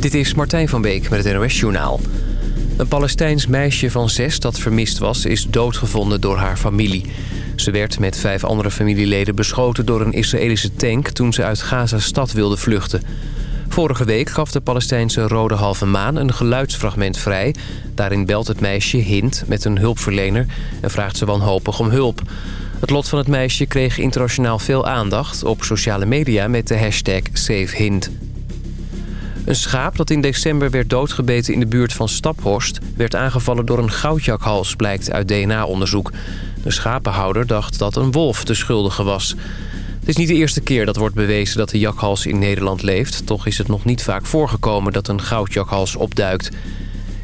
Dit is Martijn van Beek met het NOS-journaal. Een Palestijns meisje van zes dat vermist was... is doodgevonden door haar familie. Ze werd met vijf andere familieleden beschoten door een Israëlische tank... toen ze uit Gaza-stad wilde vluchten. Vorige week gaf de Palestijnse Rode Halve Maan een geluidsfragment vrij. Daarin belt het meisje Hind met een hulpverlener... en vraagt ze wanhopig om hulp. Het lot van het meisje kreeg internationaal veel aandacht... op sociale media met de hashtag SaveHind. Een schaap dat in december werd doodgebeten in de buurt van Staphorst... werd aangevallen door een goudjakhals, blijkt uit DNA-onderzoek. De schapenhouder dacht dat een wolf de schuldige was. Het is niet de eerste keer dat wordt bewezen dat de jakhals in Nederland leeft. Toch is het nog niet vaak voorgekomen dat een goudjakhals opduikt.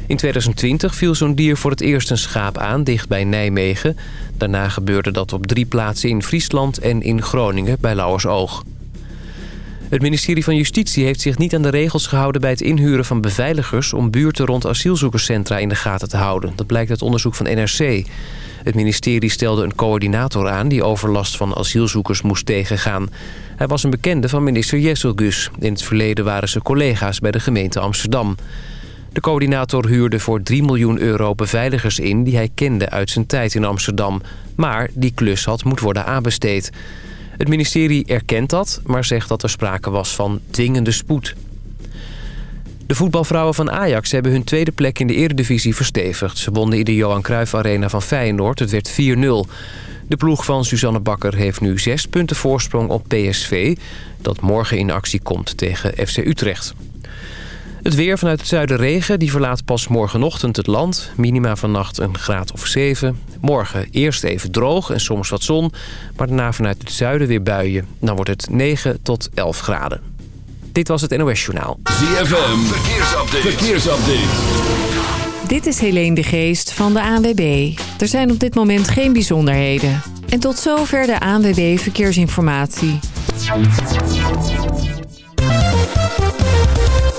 In 2020 viel zo'n dier voor het eerst een schaap aan, dicht bij Nijmegen. Daarna gebeurde dat op drie plaatsen in Friesland en in Groningen bij Lauwersoog. Het ministerie van Justitie heeft zich niet aan de regels gehouden... bij het inhuren van beveiligers om buurten rond asielzoekerscentra in de gaten te houden. Dat blijkt uit onderzoek van NRC. Het ministerie stelde een coördinator aan... die overlast van asielzoekers moest tegengaan. Hij was een bekende van minister Jesselgus. In het verleden waren ze collega's bij de gemeente Amsterdam. De coördinator huurde voor 3 miljoen euro beveiligers in... die hij kende uit zijn tijd in Amsterdam. Maar die klus had moet worden aanbesteed. Het ministerie erkent dat, maar zegt dat er sprake was van dwingende spoed. De voetbalvrouwen van Ajax hebben hun tweede plek in de eredivisie verstevigd. Ze wonnen in de Johan Cruijff Arena van Feyenoord. Het werd 4-0. De ploeg van Suzanne Bakker heeft nu zes punten voorsprong op PSV... dat morgen in actie komt tegen FC Utrecht. Het weer vanuit het zuiden regen, die verlaat pas morgenochtend het land. Minima vannacht een graad of 7. Morgen eerst even droog en soms wat zon. Maar daarna vanuit het zuiden weer buien. Dan wordt het 9 tot 11 graden. Dit was het NOS Journaal. ZFM, verkeersupdate. verkeersupdate. Dit is Helene de Geest van de ANWB. Er zijn op dit moment geen bijzonderheden. En tot zover de ANWB Verkeersinformatie.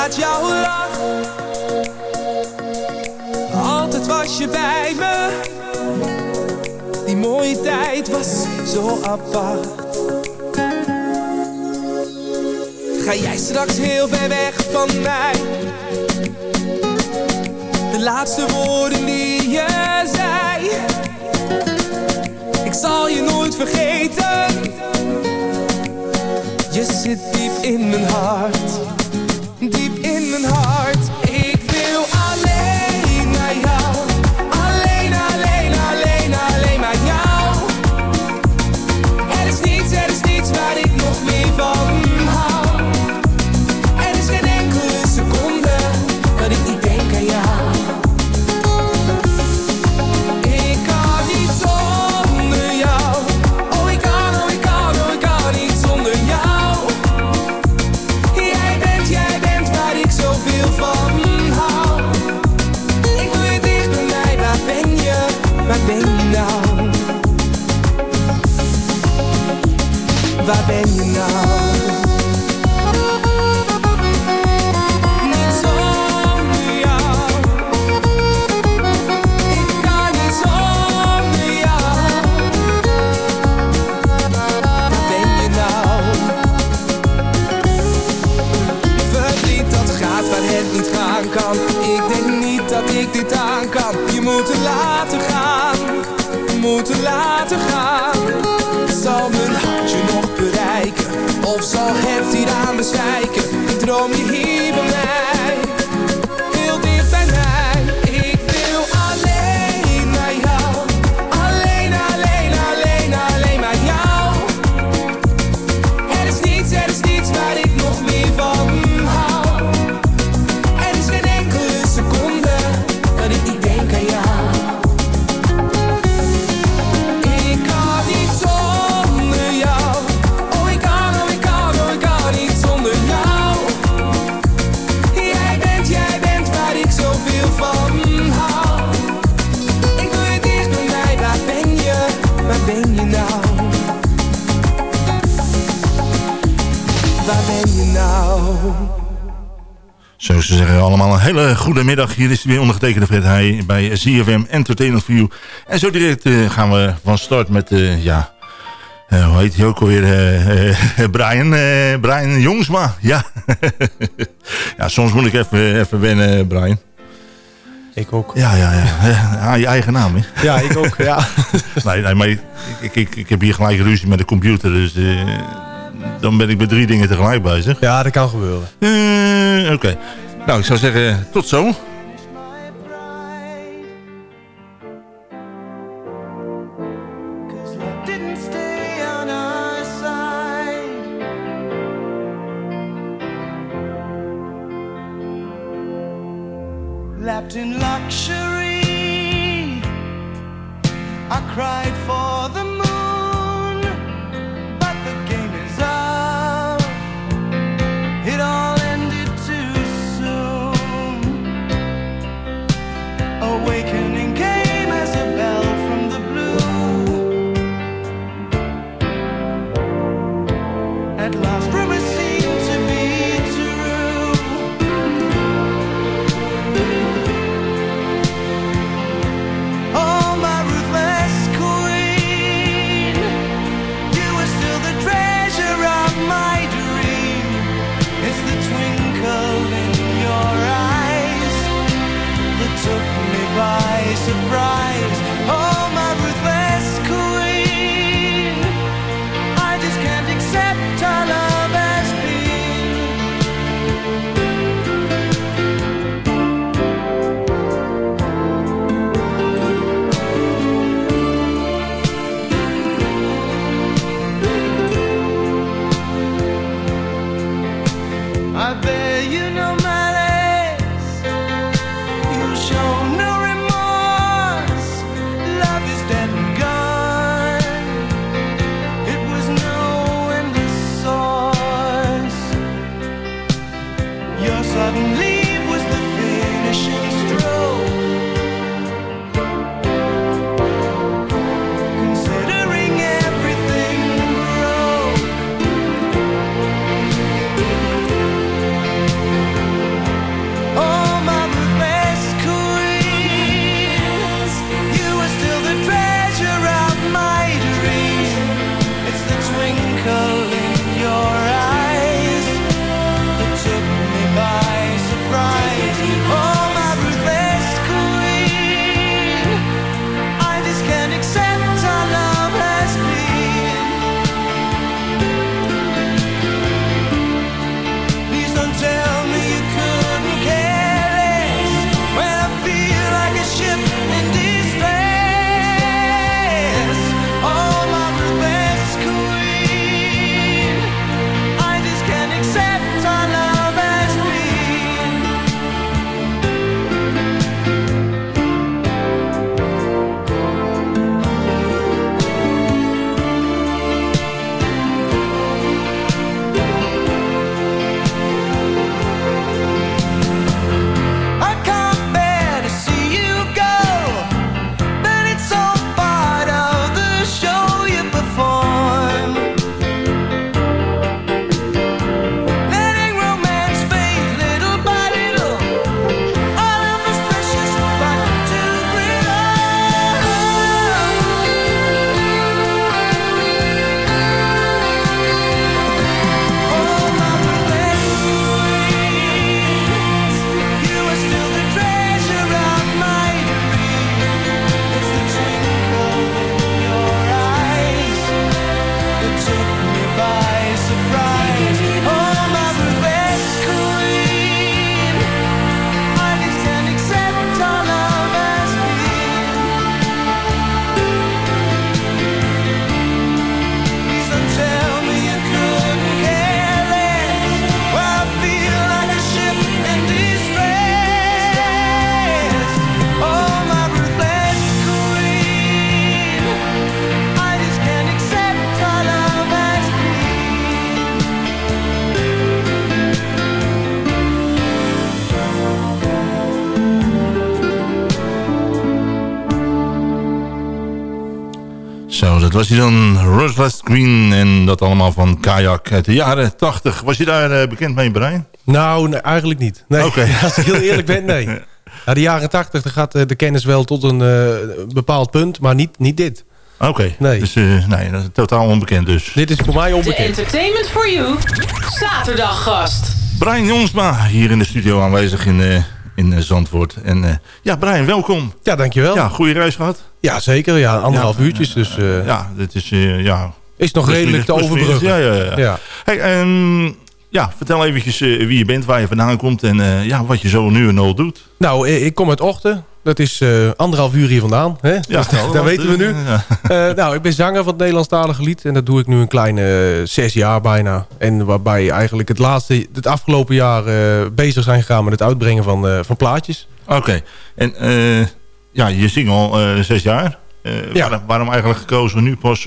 Laat jouw lach. Altijd was je bij me. Die mooie tijd was zo apart. Ga jij straks heel ver weg van mij? De laatste woorden die je zei. Ik zal je nooit vergeten. Je zit diep in mijn hart. Zo ze zeggen allemaal een hele goede middag. Hier is weer ondergetekende Fred Heij bij ZFM Entertainment You. En zo direct eh, gaan we van start met, eh, ja, eh, hoe heet hij ook alweer? Brian, Brian Jongsma. Ja. ja, soms moet ik even, even wennen, Brian. Ik ook. Ja, ja, ja. Aan je eigen naam, hè? Ja, ik ook, ja. Nee, nee maar ik, ik, ik, heb hier gelijk ruzie met de computer, dus dan ben ik met drie dingen tegelijk bezig. Ja, dat kan gebeuren. Eh, Oké. Nou, ik zou zeggen, tot zo. Was hij dan, Ruthless Green en dat allemaal van Kajak uit de jaren 80. Was je daar eh, bekend mee, Brian? Nou, nee, eigenlijk niet. Nee, Oké. als ik heel eerlijk ben, nee. Ja, de jaren tachtig gaat eh, de kennis wel tot een eh, bepaald punt, maar niet, niet dit. Oké, Nee. dus eh, nee, dat is totaal onbekend dus. Dit is voor mij De onbekend. Entertainment for You zaterdaggast. Brian Jonsma hier in de studio aanwezig in, eh, in eh, Zandvoort. En eh, ja, Brian, welkom. Ja, dankjewel. Ja, Ja, goede reis gehad. zeker. Ja, anderhalf Ja, uurtjes, dus eh, Ja, dit is ja... is nog redelijk te overbruggen. Ja, ja, ja. Ja. Hey, ehm, ja, vertel eventjes wie je bent, waar je vandaan komt en ja, wat je zo nu en al doet. Nou, ik kom uit Ochten. Dat is eh, anderhalf uur hier vandaan. Hè? Dus dat weten we nu. eh, ja. Nou, ik ben zanger van het Nederlandstalige lied. En dat doe ik nu een kleine eh, zes jaar bijna. En waarbij eigenlijk het laatste, het afgelopen jaar bezig zijn gegaan met het uitbrengen van, van plaatjes. Oké, en ja, je zingt al zes jaar. Ja. waarom, waarom eigenlijk gekozen nu pas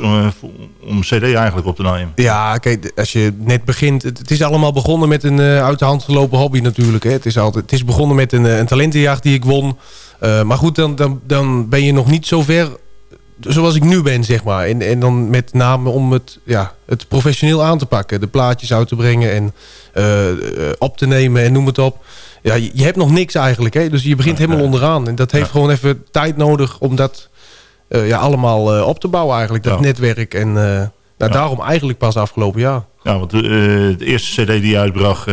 om cd eigenlijk op te nemen? Ja, kijk, als je net begint... Het, het is allemaal begonnen met een uit de hand gelopen hobby natuurlijk. Hè. Het, is altijd, het is begonnen met een, een talentenjacht die ik won. Eh, maar goed, dan, dan, dan ben je nog niet zo ver zoals ik nu ben, zeg maar. En, en dan met name om het, ja, het professioneel aan te pakken. De plaatjes uit te brengen en eh, eh, op te nemen en noem het op. Ja, je, je hebt nog niks eigenlijk. Hè? Dus je begint helemaal ja. onderaan. En dat heeft Ja. gewoon even tijd nodig om dat ja, allemaal op te bouwen eigenlijk. Dat Ja. netwerk. En nou, daarom eigenlijk pas afgelopen jaar. Ja, want de eerste cd die je uitbracht,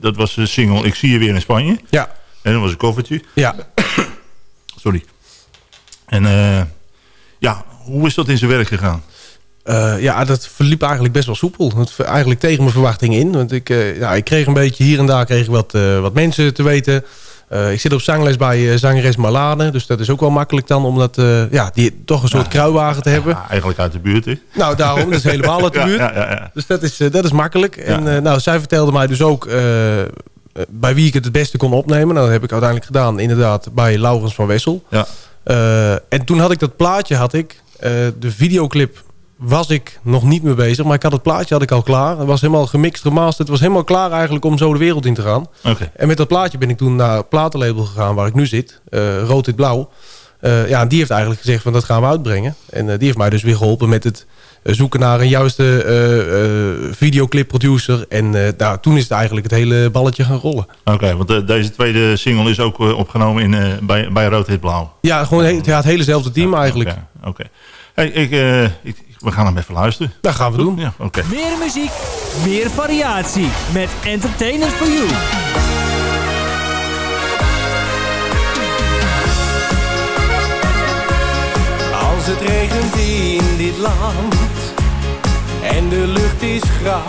dat was de single Ik zie je weer in Spanje. Ja, En dat was een koffertje. ja. Sorry. En eh, ja, hoe is dat in zijn werk gegaan? Eh, ja, dat verliep eigenlijk best wel soepel. Het, eigenlijk tegen mijn verwachting in. Want ik, eh, ja, ik kreeg een beetje hier en daar kreeg ik wat, wat mensen te weten. Ik zit op zangles bij zangeres Marlane. Dus dat is ook wel makkelijk dan om dat, eh, ja, die, toch een soort kruiwagen te hebben. Ja, eigenlijk uit de buurt? Nou, daarom. Dat is helemaal uit de buurt. ja, ja, ja. Dus dat is, dat is makkelijk. En nou, zij vertelde mij dus ook bij wie ik het het beste kon opnemen. Nou, dat heb ik uiteindelijk gedaan, inderdaad, bij Laurens van Wessel. Ja. Eh, en toen had ik dat plaatje, had ik. eh, de videoclip was ik nog niet mee bezig. Maar ik had het plaatje had ik al klaar. Het was helemaal gemixt, gemasterd. Het was helemaal klaar eigenlijk om zo de wereld in te gaan. Oké. En met dat plaatje ben ik toen naar het platenlabel gegaan waar ik nu zit. eh, Rood, Wit, Blauw. Eh, ja, en die heeft eigenlijk gezegd van dat gaan we uitbrengen. En eh, die heeft mij dus weer geholpen met het eh, zoeken naar een juiste eh, eh, videoclip producer. En eh, nou, toen is het eigenlijk het hele balletje gaan rollen. Oké, want eh, deze tweede single is ook eh, opgenomen in, eh, bij, bij Rood Hit Blauw. Ja, gewoon he- ja, het helezelfde team eigenlijk. Oké. oké. Hey, ik, eh, ik, we gaan hem even luisteren. Dat gaan we doen. Ja, oké. Meer muziek, meer variatie met Entertainment for You. Als het regent in dit land en de lucht is grauw,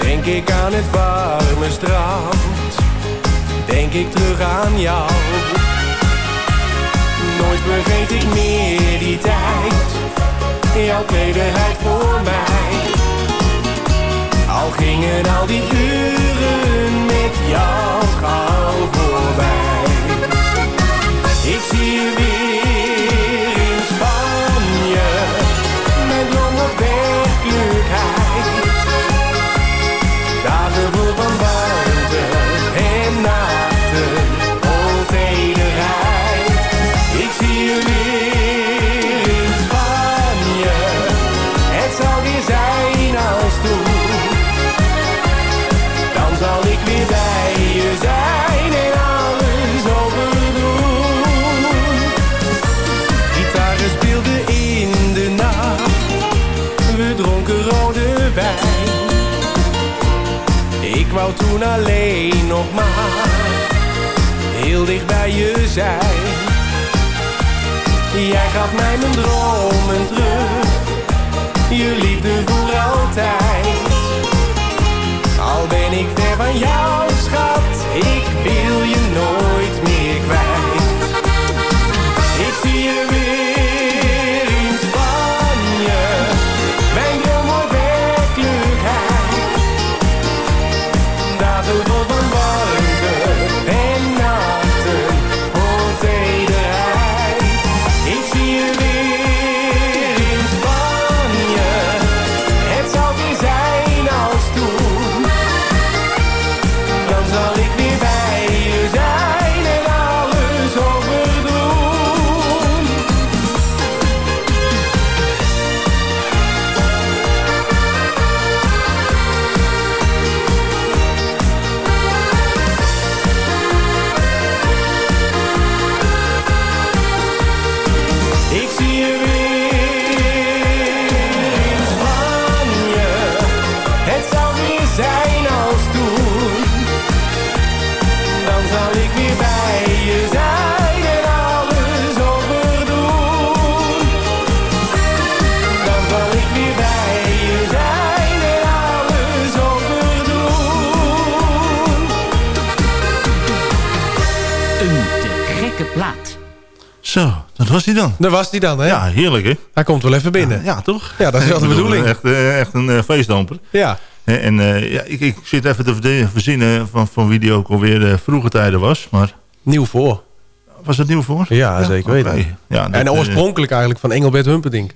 denk ik aan het warme strand, denk ik terug aan jou. Nooit vergeet ik meer die tijd, jouw tederheid voor mij. Al gingen al die uren met jou gauw voorbij. Ik zie je weer toen alleen nog maar heel dicht bij je zijn. Jij gaf mij mijn dromen terug, je liefde voor altijd. Al ben ik ver van jou, schat, ik wil je nooit meer kwijt. Ik zie je weer was hij dan. Daar was hij dan, hè? Ja, heerlijk hè? Hij komt wel even binnen. Ja, toch? Ja, dat is wel de bedoeling. Echt, eh, echt een eh, feestdamper. Ja. Hè, En eh, ja, ik, ik zit even te verzinnen van, van wie die ook alweer de vroege tijden was. Maar Nieuw voor. was het nieuw voor? Ja, zeker weten. Ja, en eh, oorspronkelijk eigenlijk van Engelbert Humperdinck.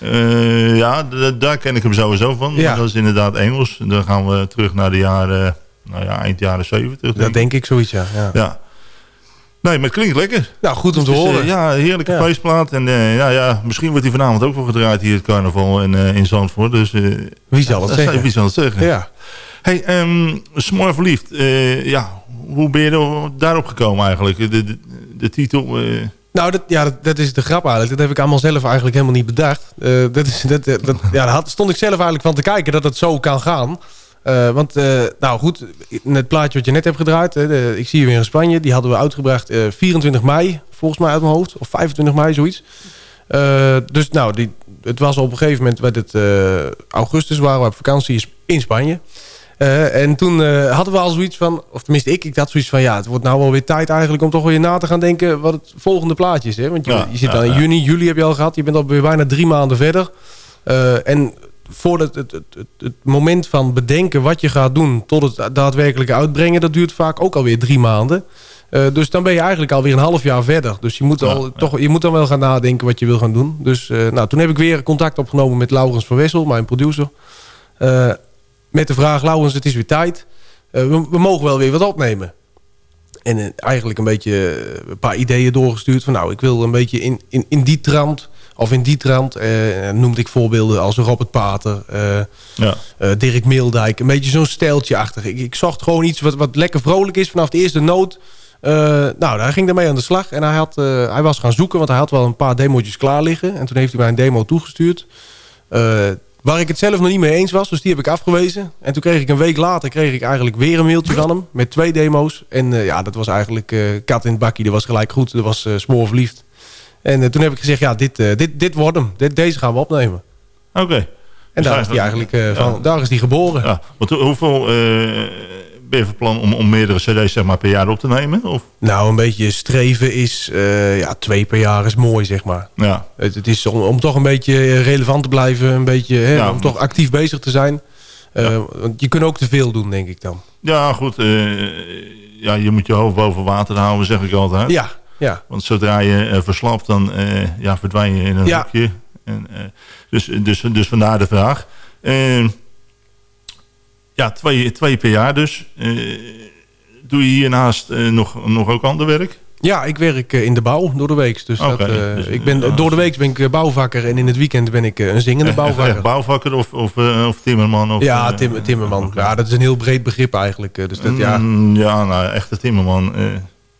eh, ja, daar ken ik hem sowieso van. Ja. Maar dat is inderdaad Engels. Dan gaan we terug naar de jaren, nou ja, eind jaren 70. Dat ik. denk ik zoiets, ja. ja. Ja. Nee, maar het klinkt lekker. Nou, goed om te Dus, eh, horen. ja, heerlijke Ja. feestplaat. En eh, ja, ja, misschien wordt hij vanavond ook wel gedraaid hier het carnaval in, eh, in Zandvoort. Dus, eh, Wie zal het dat zeggen? Wie zal het zeggen? Ja. Hey, ehm Smoor Verliefd. eh, ja, hoe ben je daarop gekomen eigenlijk? De, de, de titel... eh, Nou, dat, ja, dat, dat is de grap eigenlijk. Dat heb ik allemaal zelf eigenlijk helemaal niet bedacht. Eh, dat is, dat, dat, ja, daar stond ik zelf eigenlijk van te kijken dat het zo kan gaan. Eh, want, eh, nou goed, in het plaatje wat je net hebt gedraaid... De, ik zie je weer in Spanje, die hadden we uitgebracht eh 24 mei, volgens mij uit mijn hoofd. Of 25 mei, zoiets. Eh, dus nou, die, het was op een gegeven moment, werd het eh, augustus, waren we op vakantie in Spanje. Eh, en toen eh, hadden we al zoiets van, of tenminste ik, ik had zoiets van... ja, het wordt nou wel weer tijd eigenlijk om toch weer na te gaan denken... wat het volgende plaatje is. Hè? Want je, Ja, je zit ja, dan in juni, juli heb je al gehad. Je bent al weer bijna drie maanden verder. Eh, en voordat het, het, het, het moment van bedenken wat je gaat doen... tot het daadwerkelijke uitbrengen, dat duurt vaak ook alweer drie maanden. Eh, dus dan ben je eigenlijk alweer een half jaar verder. Dus je moet, al, ja. Toch, je moet dan wel gaan nadenken wat je wil gaan doen. Dus eh, nou, toen heb ik weer contact opgenomen met Laurens van Wessel, mijn producer. Eh, met de vraag, Laurens, het is weer tijd. We, we mogen wel weer wat opnemen. En eigenlijk een beetje een paar ideeën doorgestuurd. Van nou, ik wil een beetje in, in, in die trant... of in die trant eh, noemde ik voorbeelden als Robert Pater... eh, ja. eh, Dirk Meeldijk. Een beetje zo'n stijltje achter. Ik, ik zocht gewoon iets wat, wat lekker vrolijk is vanaf de eerste noot. Nou, hij ging daarmee aan de slag. En hij, had, hij was gaan zoeken, want hij had wel een paar demo's klaar liggen. En toen heeft hij mij een demo toegestuurd. Eh, waar ik het zelf nog niet mee eens was. Dus die heb ik afgewezen. En toen kreeg ik een week later kreeg ik eigenlijk weer een mailtje van hem. Met twee demo's. En ja, dat was eigenlijk kat in het bakkie. Dat was gelijk goed. Dat was uh, smoor verliefd. En eh, toen heb ik gezegd, ja, dit, eh, dit, dit wordt hem. Dit, deze gaan we opnemen. Oké. En Dus daar is hij eigenlijk eh, van, daar is hij geboren. Ja. Want hoe- hoeveel eh, ben je van plan om, om meerdere cd's zeg maar, per jaar op te nemen? Of? Nou, een beetje streven is... ja, twee per jaar is mooi, zeg maar. Ja. Het, het is om, om toch een beetje relevant te blijven. Een beetje, hè, Ja. om toch actief bezig te zijn. Want je kunt ook te veel doen, denk ik dan. Ja, goed. ja, je moet je hoofd boven water houden, zeg ik altijd. Ja, ja. Want zodra je eh, verslapt, dan eh, ja, verdwijn je in een Ja. hoekje. En, eh, dus, dus, dus vandaar de vraag. Eh, ja, twee, twee per jaar dus. Doe je hiernaast nog, nog ook ander werk? Ja, ik werk in de bouw door de week. Dus, dat, dus, ik ben, door de week ben ik bouwvakker en in het weekend ben ik een zingende Echt- echt bouwvakker. bouwvakker of, of, of timmerman? Of, Ja, tim, timmerman. Ja, dat is een heel breed begrip eigenlijk. Dus dat, ja. Mm, ja, nou, echte timmerman.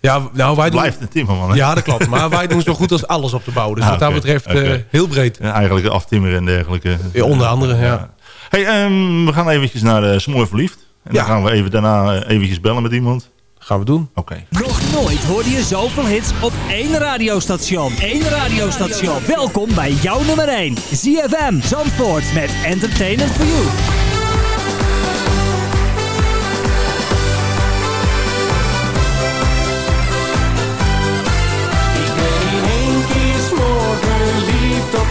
Eh, ja, nou, wij doen, blijft een timmerman, hè? ja, dat klopt. Maar wij doen zo goed als alles op de bouw. Dus Ah, wat dat betreft eh, heel breed. Ja, eigenlijk aftimmeren en dergelijke. Ja, onder andere, ja. Hey, ehm, we gaan eventjes naar uh, Smoor Verliefd. En Ja. dan gaan we even daarna eh, eventjes bellen met iemand. Gaan we doen. Oké. Nog nooit hoorde je zoveel hits op één radiostation. Eén radiostation. Welkom bij jouw nummer 1. ZFM Zandvoort met Entertainment for You.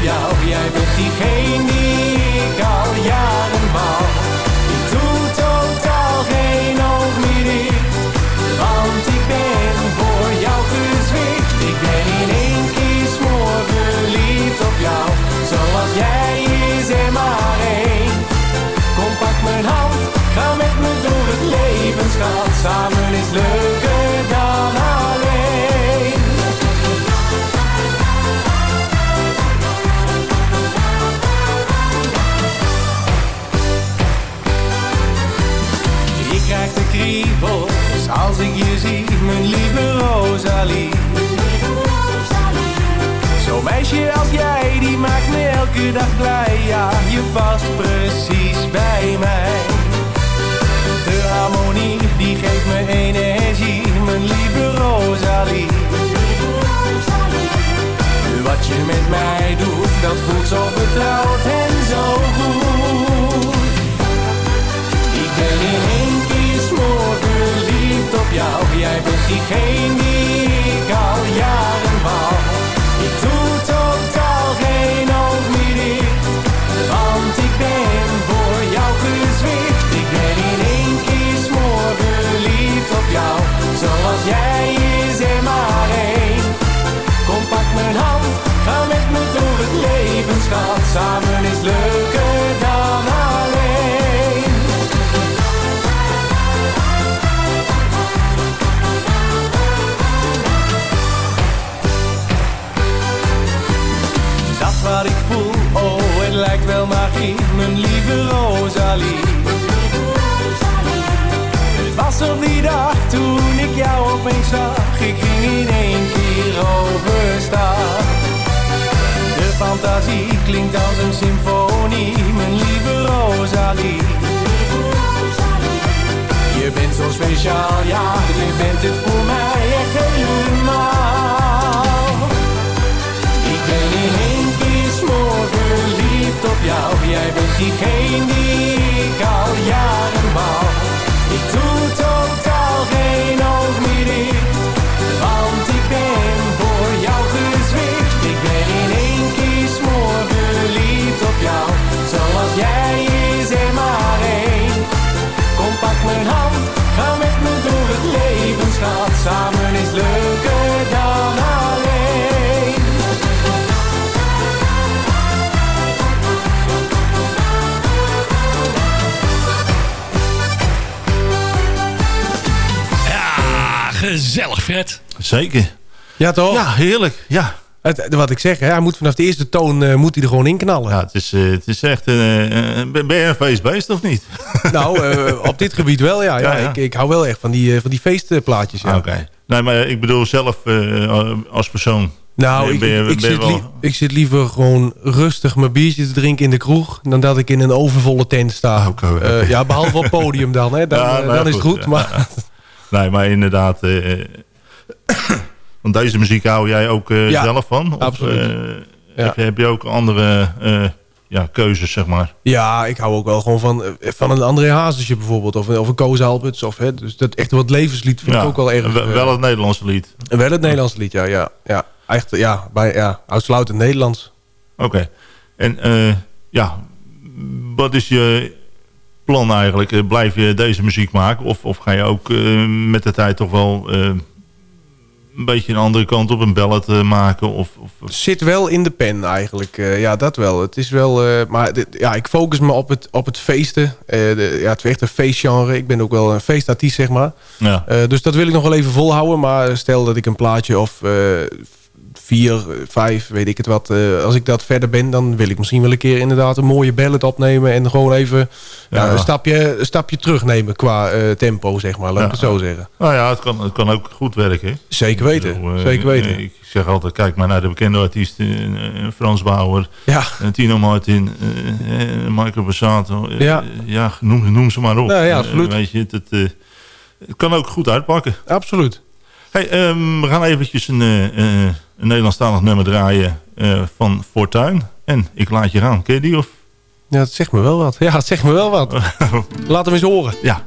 Jij bent diegene die ik al jaren wou. Ik doe totaal geen oog want ik ben voor jou gezwicht. Ik ben in één keer smoor verliefd op jou. Zoals jij is er maar één. Kom pak mijn hand, ga met me door het levensgat. Samen is leuker Rosalie. Zo'n meisje als jij, die maakt me elke dag blij. Ja, je past precies bij mij. De harmonie, die geeft me energie, mijn lieve Rosalie. Wat je met mij doet, dat voelt zo vertrouwd en zo goed. Ik ben op jou. Jij bent diegene die ik al jaren wou. Ik doe totaal geen oog want ik ben voor jou gezwicht. Ik ben in één keer smoor verliefd op jou, zoals jij is er maar één. Kom pak mijn hand, ga met me door het levensschat. Samen is leuk. Mijn lieve Rosalie. Het was op die dag toen ik jou opeens zag, ik ging in één keer overstaan. De fantasie klinkt als een symfonie, mijn lieve Rosalie. Je bent zo speciaal, ja, je bent het voor mij echt helemaal. Gezellig Fred. Zeker. Ja, toch? Ja, heerlijk. Ja. Het, wat ik zeg, hè, hij moet vanaf de eerste toon eh, moet hij er gewoon in knallen. Ja, het is, eh, het is echt... eh, ben je een feestbeest of niet? Nou, op dit gebied wel, ja. ja, Ja, ja. Ik, ik hou wel echt van die, van die feestplaatjes. Ja. Ah, Oké. Nee, maar ik bedoel zelf eh, als persoon. Nou, ik, Ben je- ik, zit wel- lie- ik zit liever gewoon rustig mijn biertje te drinken in de kroeg... dan dat ik in een overvolle tent sta. Eh, ja, behalve op het podium dan, hè. Dan, Ja, nou, dan is het goed. Maar Nee, maar inderdaad... eh, eh, want deze muziek hou jij ook eh, Ja, zelf van? Of, absoluut. Ja. heb, je, heb je ook andere ja, keuzes, zeg maar? ja, ik hou ook wel gewoon van, van een André Hazesje bijvoorbeeld... of, of een Koos Alberts. Of, hè, dus dat echt wat levenslied vind ik ook wel erg... we- wel het Nederlandse lied. wel het Nederlands lied, ja. ja, ja. Echt, ja, bij, ja, uitsluitend Nederlands. Oké. En ja, wat is je plan eigenlijk? Eh, Blijf je deze muziek maken? Of, of ga je ook eh, met de tijd toch wel eh, een beetje een andere kant op een ballad maken? Of, of, zit wel in de pen eigenlijk. Ja, dat wel. Het is wel... maar dit- ja, ik focus me op het, op het feesten. De, ja, het is echt een feestgenre. Ik ben ook wel een feestartiest, zeg maar. ja. Dus dat wil ik nog wel even volhouden. Maar stel dat ik een plaatje of vier, eh, vijf, weet ik het wat. eh, als ik dat verder ben, dan wil ik misschien wel een keer inderdaad een mooie ballad opnemen. En gewoon even ja, Ja. een, stapje, een stapje terugnemen qua eh, tempo, zeg maar. Laat ik Ja. het zo zeggen. Nou ja, het kan, het kan ook goed werken. Zeker weten. Ik bedoel, Zeker weten. Ik zeg altijd, kijk maar naar de bekende artiesten. Frans Bauer, Tino Martin, Michael Bassato. eh, Ja. ja noem, noem ze maar op. Ja, ja, absoluut. weet je, het, het, het kan ook goed uitpakken. Absoluut. Hey, ehm, we gaan eventjes een, een Nederlandstalig nummer draaien eh, van Fortuin. En ik laat je gaan. Ken je die? Of? Ja, het zegt me wel wat. Ja, het zegt me wel wat. Laat hem eens horen. Ja.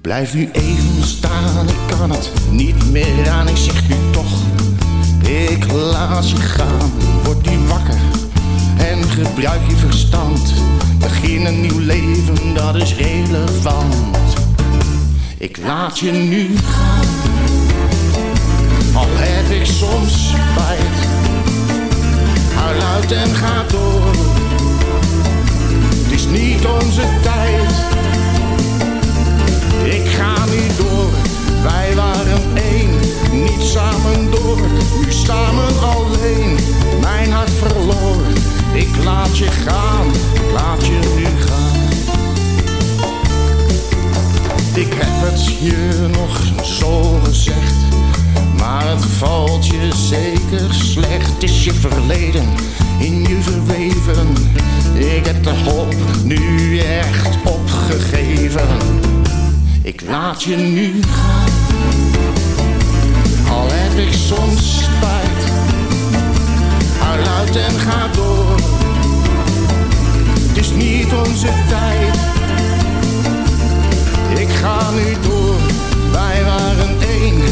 Blijf nu even staan, ik kan het niet meer aan. Ik zeg nu toch, ik laat je gaan. Word nu wakker en gebruik je verstand. Begin een nieuw leven, dat is relevant. Ik laat je nu gaan, al heb ik soms spijt. Huil uit en ga door, het is niet onze tijd. Ik ga nu door, wij waren één, niet samen samen alleen. Mijn hart verloor, ik laat je gaan, ik laat je nu gaan. Ik heb het je nog zo gezegd, maar het valt je zeker slecht. Is je verleden in je verweven, ik heb de hoop nu echt opgegeven. Ik laat je nu gaan, ik soms spijt. Huil en ga door, het is niet onze tijd. Ik ga nu door, wij waren één,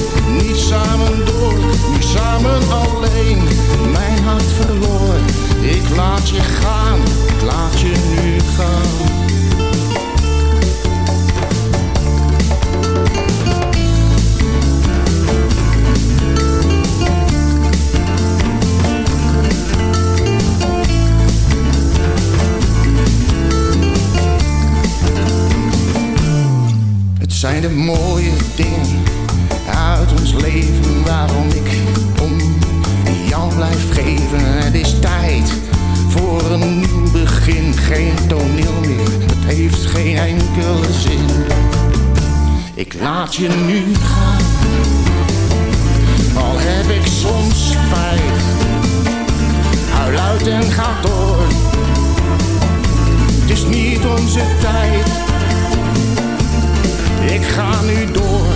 niet samen door, nu samen alleen. Mijn hart verloor, ik laat je gaan, ik laat je nu gaan. Zijn de mooie dingen uit ons leven waarom ik om jou blijf geven. Het is tijd voor een nieuw begin, geen toneel meer, het heeft geen enkele zin. Ik laat je nu gaan, al heb ik soms spijt. Huil uit en ga door, het is niet onze tijd. Ik ga nu door,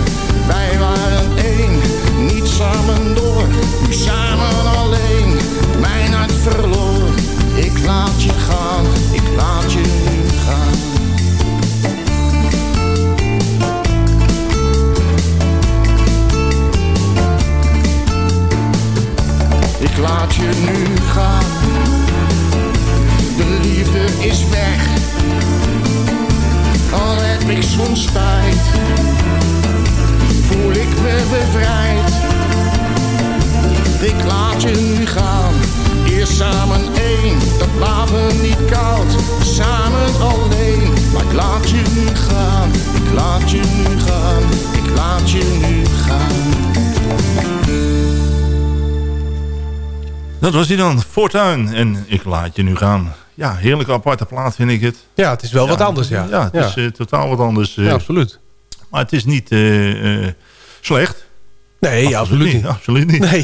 wij waren één, niet samen door, nu samen alleen, mijn hart verloor. Ik laat je gaan, ik laat je nu gaan. Ik laat je nu gaan, de liefde is weg, heb ik soms spijt, voel ik me bevrijd. Ik laat je nu gaan, eerst samen één, dat laat niet koud. Samen alleen, maar ik laat je nu gaan, ik laat je nu gaan, ik laat je nu gaan. Dat was hij dan, Fortuin. En ik laat je nu gaan. Ja, heerlijke aparte plaat vind ik het. Ja, het is wel wat anders, ja. Ja, het Ja. is eh, totaal wat anders. eh. Ja, absoluut. Maar het is niet eh, eh, slecht. Nee, absoluut niet. Absoluut niet. Nee.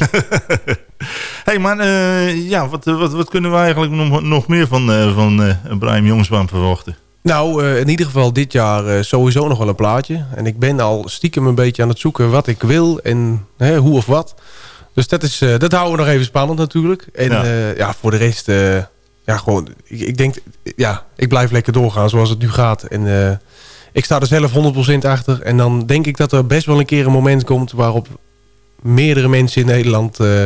hey, maar eh, ja, wat, wat, wat kunnen we eigenlijk nog, nog meer van, eh, van eh, Brian Jongsbaan verwachten? Nou, eh, in ieder geval dit jaar eh, sowieso nog wel een plaatje. En ik ben al stiekem een beetje aan het zoeken wat ik wil en hè, hoe of wat. Dus dat, is, eh, dat houden we nog even spannend natuurlijk. En Ja. voor de rest, eh, ja, gewoon, ik, ik denk, ja, ik blijf lekker doorgaan zoals het nu gaat. En eh, ik sta er zelf 100% achter. En dan denk ik dat er best wel een keer een moment komt waarop meerdere mensen in Nederland eh,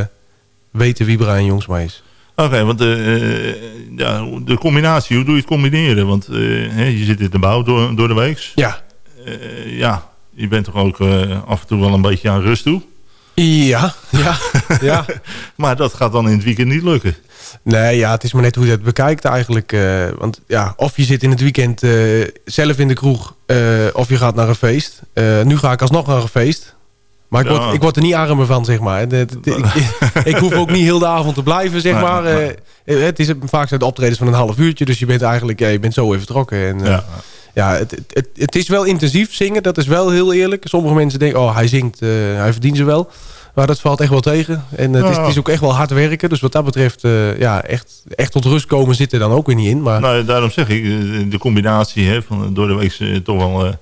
weten wie Brian Jongsma is. Oké, want eh, ja, de combinatie, hoe doe je het combineren? Want hè, je zit in de bouw door, door de week. Ja. Ja, je bent toch ook af en toe wel een beetje aan rust toe? Ja, ja, ja. maar dat gaat dan in het weekend niet lukken. Nee, ja, het is maar net hoe je het bekijkt eigenlijk. eh, want ja, of je zit in het weekend eh, zelf in de kroeg... eh, of je gaat naar een feest. Nu ga ik alsnog naar een feest. Maar ik, Ja. word, ik word er niet armer van, zeg maar. Ik, ik hoef ook niet heel de avond te blijven, zeg Nee, maar. nee. Het is vaak zijn de optredens van een half uurtje. Dus je bent eigenlijk ja, je bent zo even vertrokken. En, Ja. ja, het, het, het, is wel intensief zingen. Dat is wel heel eerlijk. Sommige mensen denken, oh, hij zingt, hij verdient ze wel. Maar dat valt echt wel tegen. En het, is, het is ook echt wel hard werken. Dus wat dat betreft, eh, ja, echt, echt tot rust komen zit er dan ook weer niet in. Maar Nou, daarom zeg ik, eh, de combinatie hè, van door de week eh, toch wel... eh,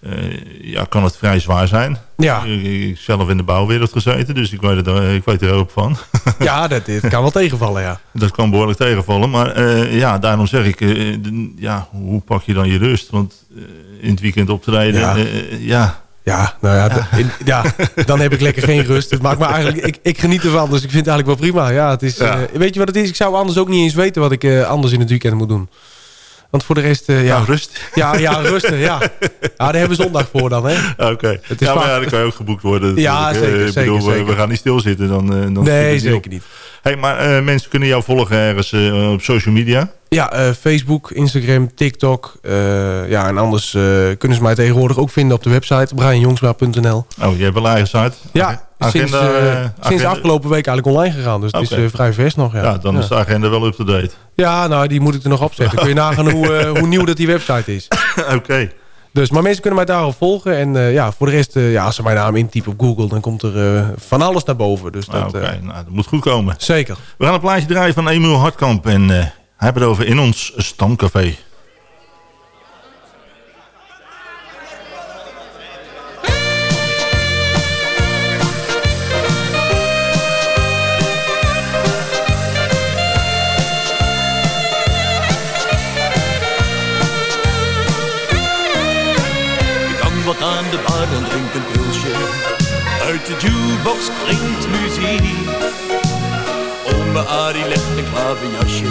eh, ja, kan het vrij zwaar zijn. Ja. Ik, zelf in de bouwwereld gezeten, dus ik weet er, ik weet er ook van. ja, dat, dit kan wel tegenvallen, ja. Dat kan behoorlijk tegenvallen. Maar eh, ja, daarom zeg ik, eh, ja, hoe pak je dan je rust? Want eh, in het weekend optreden, Ja. ja, ja. Nou ja, in- ja, dan heb ik lekker geen rust. Het maakt me eigenlijk, ik, ik geniet ervan, dus ik vind het eigenlijk wel prima. Ja, het is, Ja. eh, weet je wat het is? Ik zou anders ook niet eens weten wat ik eh, anders in het weekend moet doen. Want voor de rest, eh, ja. Nou, rust. Ja, ja, rusten, ja. Ja, daar hebben we zondag voor dan, hè. Oké. Is Ja, maar vaak- ja, dan kan je ook geboekt worden. Ja, zeker, Ik zeker, bedoel, we- zeker. We gaan niet stilzitten. Dan, dan Nee, zeker niet. Hey, maar eh, mensen kunnen jou volgen ergens eh, op social media. Ja, eh, Facebook, Instagram, TikTok. ja, en anders kunnen ze mij tegenwoordig ook vinden op de website brianjongsma.nl. Oh, je hebt wel een eigen site? Ja, Agenda, sinds, sinds agenda- afgelopen week eigenlijk online gegaan. Dus het is vrij vers nog. Ja, Ja, dan is de agenda wel up-to-date. Ja, nou, die moet ik er nog opzetten. Kun je nagaan hoe, hoe nieuw dat die website is. Oké. Dus, maar mensen kunnen mij daarop volgen. En eh, ja, voor de rest, eh, ja, als ze mijn naam intypen op Google... dan komt er eh, van alles naar boven. Dus dat, eh, nou, dat moet goed komen. zeker. We gaan een plaatje draaien van Emiel Hartkamp. En hij heeft het over in ons stamcafé. Jukebox klinkt muziek. Ome Arie legt een klaverjasje.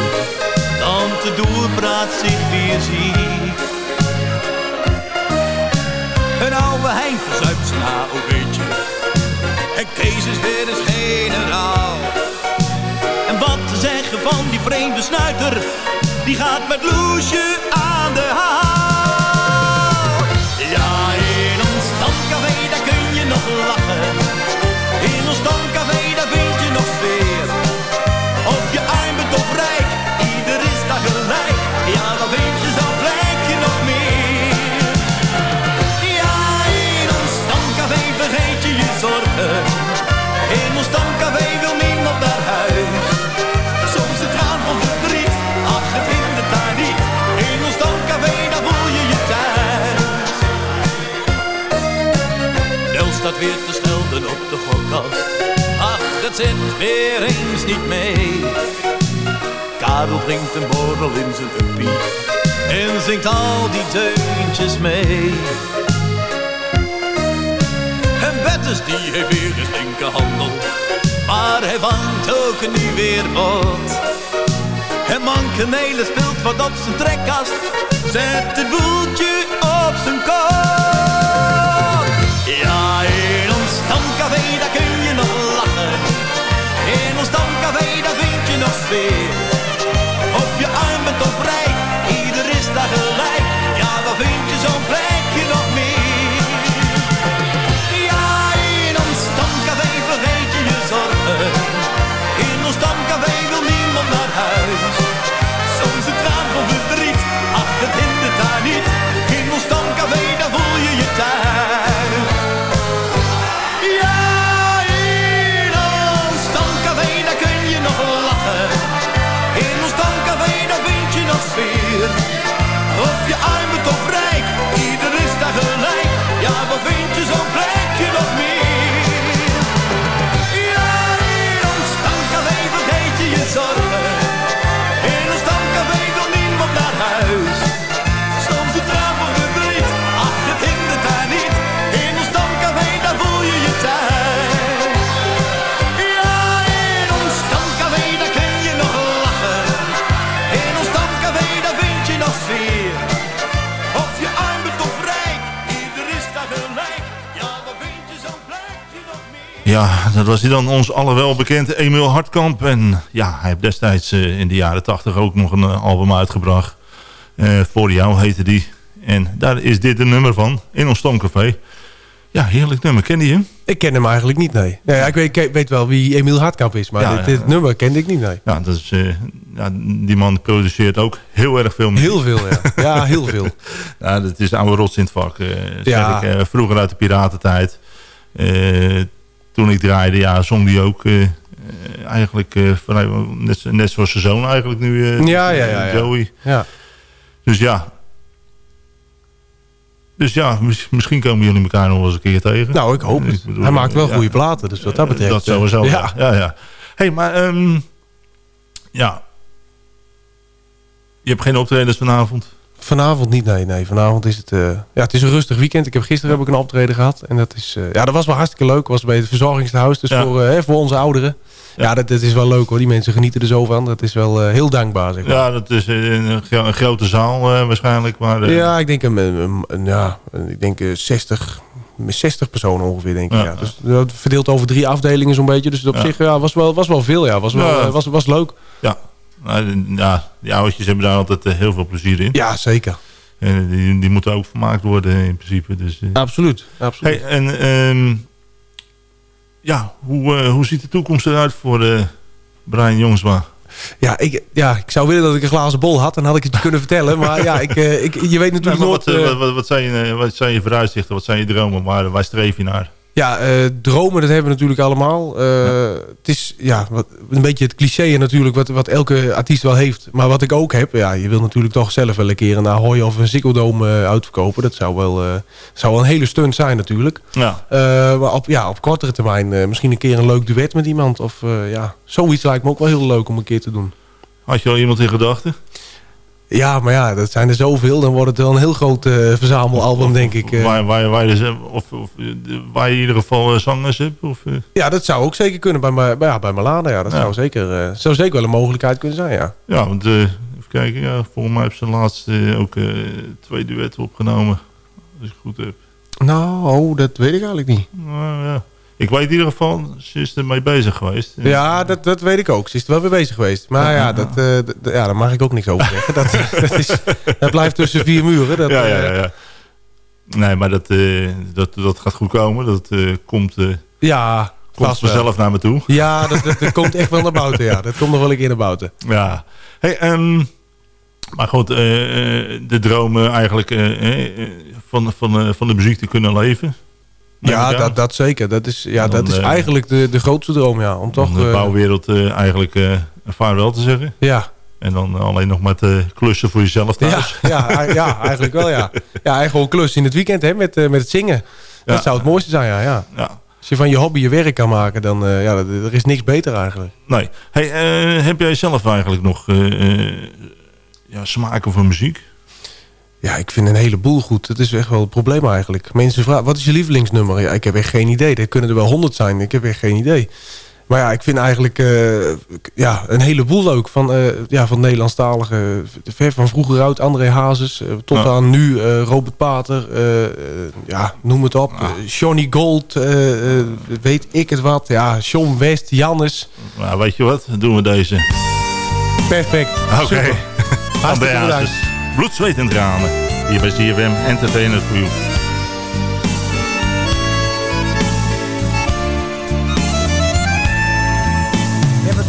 Tante Doer praat zich weer ziek. Een oude hein verzuipt zijn AOW'tje. En Kees is weer eens generaal. En wat te zeggen van die vreemde snuiter. Die gaat met Loesje aan de haal. Ja, in ons don't zit weer eens niet mee. Karel drinkt een borrel in zijn uppie en zingt al die deuntjes mee. En Bettes die heeft weer eens linkerhandel, maar hij vangt ook nu weer bot. En Mankenele speelt wat op zijn trekkast, zet het boeltje op zijn kop. Ja, in ons stamcafé daar kun je nog lachen, ons stamcafé daar vind je nog sfeer. Of je arm bent of rijk, ieder is daar gelijk, ja, waar vind je zo'n plekje nog vind je Ja, dat was hij dan ons allerwel bekend Emiel Hartkamp. En ja, hij heeft destijds eh, in de jaren tachtig ook nog een eh, album uitgebracht. Eh, voor jou heette die. En daar is dit een nummer van, in ons stamcafé. Ja, heerlijk nummer. Ken je hem? Ik ken hem eigenlijk niet, nee. nee ja, ik, weet, ik weet wel wie Emiel Hartkamp is, maar Ja, dit, ja. nummer kende ik niet, nee. Ja, dat is, ja, die man produceert ook heel erg veel muziek. Heel veel, ja. Ja, heel veel. ja, dat is oude rots in het vak. eh, zeg Ja. ik, vroeger uit de piratentijd. Toen ik draaide, ja, zong die ook eh, eh, eigenlijk eh, net, net zoals zijn zoon eigenlijk nu. Ja, ja, ja, ja. Joey. Ja. Dus ja. Dus ja, mis- misschien komen jullie elkaar nog wel eens een keer tegen. Nou, ik hoop het. Hij maakt wel goede platen, dus wat dat betreft... Dat sowieso. Ja, Ja. ja. ja. hey, maar ehm, ja. Je hebt geen optredens vanavond? Vanavond niet, nee. nee. Vanavond is het... eh, ja, het is een rustig weekend. Ik heb, gisteren heb ik een optreden gehad. En dat is... eh, ja, dat was wel hartstikke leuk. was bij het verzorgingshuis. Dus Ja. voor, hè, voor onze ouderen. Ja, dat, dat is wel leuk hoor. Die mensen genieten er zo van. Dat is wel heel dankbaar, zeg maar. Ja, dat is een, een grote zaal waarschijnlijk. Maar, Ja, ik denk, een, een, een- ja, ik denk eh, 60, 60 personen ongeveer, denk ik. Ja. Ja. Dus dat verdeeld over drie afdelingen zo'n beetje. Dus op zich ja, was, wel, was wel veel, ja. Was, wel, Ja. was, was leuk. Ja, nou, ja die oudjes hebben daar altijd eh, heel veel plezier in. Ja, zeker. En die, die moeten ook vermaakt worden in principe. Dus, eh. Absoluut. absoluut. Hey, en ehm, ja, hoe, eh, hoe ziet de toekomst eruit voor eh, Brian Jongsma? Ja ik, ja, ik zou willen dat ik een glazen bol had. Dan had ik het je kunnen vertellen. Maar ja, ik, eh, ik, je weet natuurlijk nooit... wat, eh, eh, wat, wat, zijn je, eh, wat zijn je vooruitzichten? Wat zijn je dromen? Waar, waar streef je naar? Ja, eh, dromen, dat hebben we natuurlijk allemaal. Eh, Het is ja, wat, een beetje het cliché natuurlijk, wat, wat elke artiest wel heeft. Maar wat ik ook heb, ja, je wil natuurlijk toch zelf wel een keer een Ahoy of een Dome eh, uitverkopen. Dat zou wel, zou wel een hele stunt zijn natuurlijk. Ja. Maar op, ja, op kortere termijn misschien een keer een leuk duet met iemand. Of ja, zoiets lijkt me ook wel heel leuk om een keer te doen. Had je al iemand in gedachten? Ja, maar ja, dat zijn er zoveel. Dan wordt het wel een heel groot eh, verzamelalbum, denk ik. eh. Waar, waar, waar, je, dus, eh, of, of, waar je in ieder geval zangers hebt? Of? Ja, dat zou ook zeker kunnen bij, bij, ja, bij. Ja, dat Ja. Zou, zeker, zou zeker wel een mogelijkheid kunnen zijn, ja. Ja, want even kijken. Ja, volgens mij heb ze laatst ook twee duetten opgenomen. Als ik het goed heb. Nou, oh, dat weet ik eigenlijk niet. Nou, ja. Ik weet in ieder geval, ze is ermee bezig geweest. Ja, dat, dat weet ik ook. Ze is er wel weer bezig geweest. Maar ja, dat, eh, ja daar mag ik ook niks over zeggen. Dat, dat, is, dat blijft tussen vier muren. Dat, ja, ja, eh, ja. Nee, maar dat, eh, dat, dat gaat goed komen. Dat komt, ja, komt vanzelf naar me toe. Ja, dat, dat, dat komt echt wel naar buiten. Ja. Dat komt nog wel een keer naar buiten. Ja. Hey, ehm, maar goed, de dromen eigenlijk van, van, van de muziek te kunnen leven. Ja, dat, dat zeker. Dat is, ja, dan, dat is eh, eigenlijk de, de grootste droom, ja. Om toch... De eh, bouwwereld eh, eigenlijk een vaarwel te zeggen. ja, En dan alleen nog met klussen voor jezelf ja, thuis. ja, ja, eigenlijk wel, ja. Ja, en gewoon klus in het weekend hè, met, met het zingen. Dat Ja. zou het mooiste zijn, ja. ja. Ja. Als je van je hobby je werk kan maken, dan uh, ja, er is niks beter eigenlijk. Nee. Hey, heb jij zelf eigenlijk nog ja, smaken voor muziek? Ja, ik vind een heleboel goed. Dat is echt wel het probleem eigenlijk. Mensen vragen, wat is je lievelingsnummer? Ja, ik heb echt geen idee. Er kunnen er wel honderd zijn. Ik heb echt geen idee. Maar ja, ik vind eigenlijk uh, ja, een heleboel leuk. Van, uh, ja, van Nederlandstalige, ver van vroeger oud, André Hazes. Uh, tot aan nu Robert Pater. ja, noem het op. Johnny Gold, weet ik het wat. Ja, Sean West, Jannes. Nou, weet je wat? Dan doen we deze. Perfect. Oké. Okay. Hartstikke bedankt. Bloed, zweet en tranen. Hier bij CFM Entertainment for You.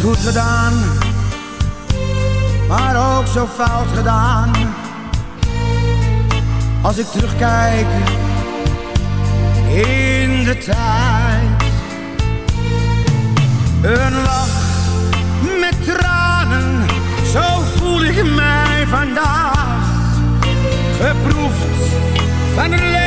goed gedaan, maar ook zo fout gedaan. Als ik terugkijk in de tijd, een lach met tranen, zo voel ik mij vandaag. Geproefd. Van het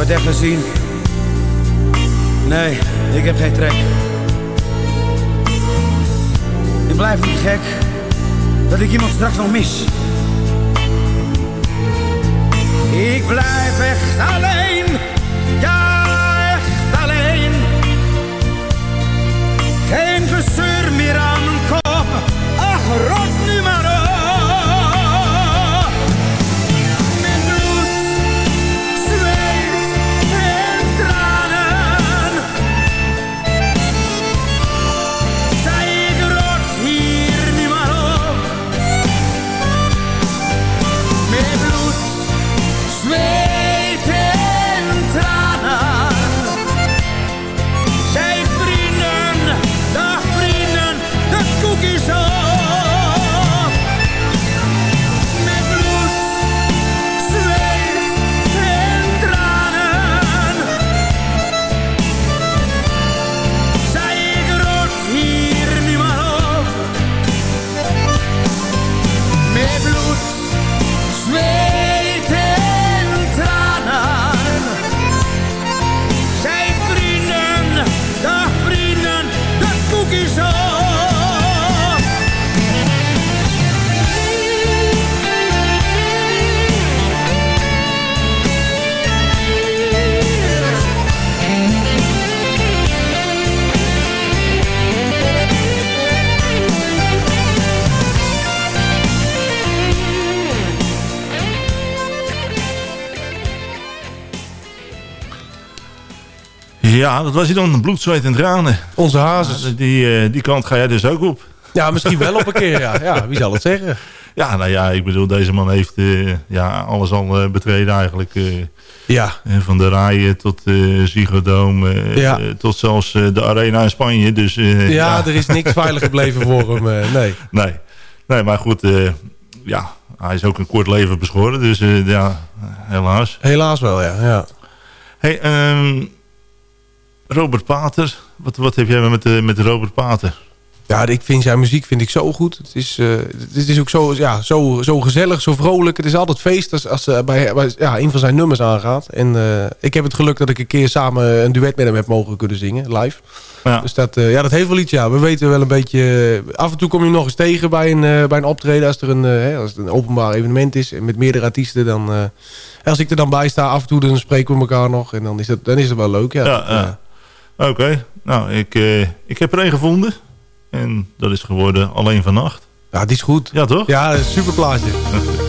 Het echt gezien? Nee, ik heb geen trek. Ik blijf niet gek dat ik iemand straks nog mis. Ik blijf echt alleen, Ja, dat was hij dan. Bloed, zweet en tranen. Onze hazes. die, uh, die kant ga jij dus ook op. Ja, misschien wel op een keer, ja. ja. Wie zal het zeggen? Ja, nou ja, ik bedoel, deze man heeft uh, ja, alles al uh, betreden eigenlijk. ja. Van de rijen tot uh, Ziggo ja. tot zelfs de arena in Spanje. Dus, ja, ja, er is niks veilig gebleven voor hem, nee. Nee. nee, maar goed, ja, hij is ook een kort leven beschoren. Dus ja, helaas. Helaas wel, ja. ja. Hey, um, Robert Pater. Wat, wat heb jij met, de met Robert Pater? Ja, ik vind zijn muziek vind ik zo goed. Het is, uh, het is ook zo, ja, zo, zo gezellig, zo vrolijk. Het is altijd feest als, als uh, bij, bij ja, een van zijn nummers aangaat. En uh, ik heb het geluk dat ik een keer samen een duet met hem heb mogen kunnen zingen, live. Ja. Dus dat, ja, dat heeft wel iets, ja. We weten wel een beetje... af en toe kom je nog eens tegen bij een, bij een optreden. Als, er een, hè, als het een openbaar evenement is met meerdere artiesten. Dan, als ik er dan bij sta, af en toe dan spreken we elkaar nog. En dan is, dat, dan is het wel leuk, ja, ja. Oké, okay. nou, ik, ik heb er een gevonden. En dat is geworden Alleen Vannacht. Ja, die is goed. Ja, toch? Ja, super plaatje.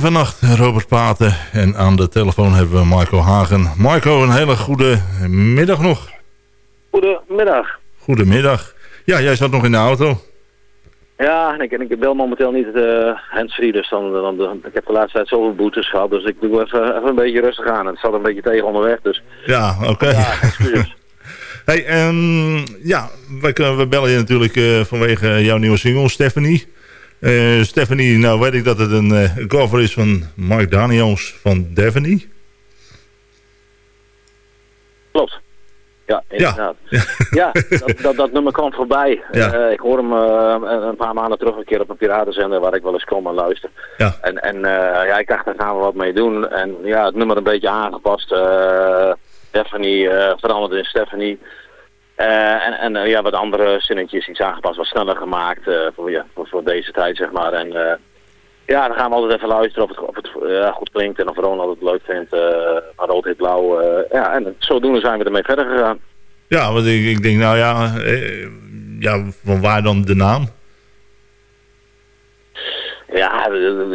Vannacht Robert Paten. En aan de telefoon hebben we Marco Hagen. Marco, een hele goede middag nog. Goedemiddag. Goedemiddag. Ja, jij zat nog in de auto. Ja, en ik, en ik bel momenteel niet uh, handsfree, dus dan, dan, dan- ik heb de laatste tijd zoveel boetes gehad, dus ik doe even, even een beetje rustig aan. Het zat een beetje tegen onderweg, dus Ja, oké. hey, ehm, ja, we, kunnen- we bellen je natuurlijk eh, vanwege jouw nieuwe single, Stephanie. Eh, Stephanie, nou weet ik dat het een eh, cover is van Mark Daniels van Daphne. klopt. Ja, inderdaad. Ja, dat, dat, dat nummer kwam voorbij. Ja. Eh, ik hoor hem een- paar maanden terug een keer op een piratenzender waar ik wel eens kom en luister. Ja. En, en ja, ik dacht, daar gaan we wat mee doen. En ja, het nummer een beetje aangepast. Stephanie veranderd in Stephanie. Eh, en en eh, ja, wat andere zinnetjes, iets aangepast, wat sneller gemaakt eh, voor, ja, voor, voor deze tijd, zeg maar. En ja, dan gaan we altijd even luisteren of het, of het goed klinkt en of Ronald het leuk vindt. van rood, wit, blauw. ja, en zodoende zijn we ermee verder gegaan. Ja, want ik, ik denk, nou ja, eh, ja, van waar dan de naam? Ja,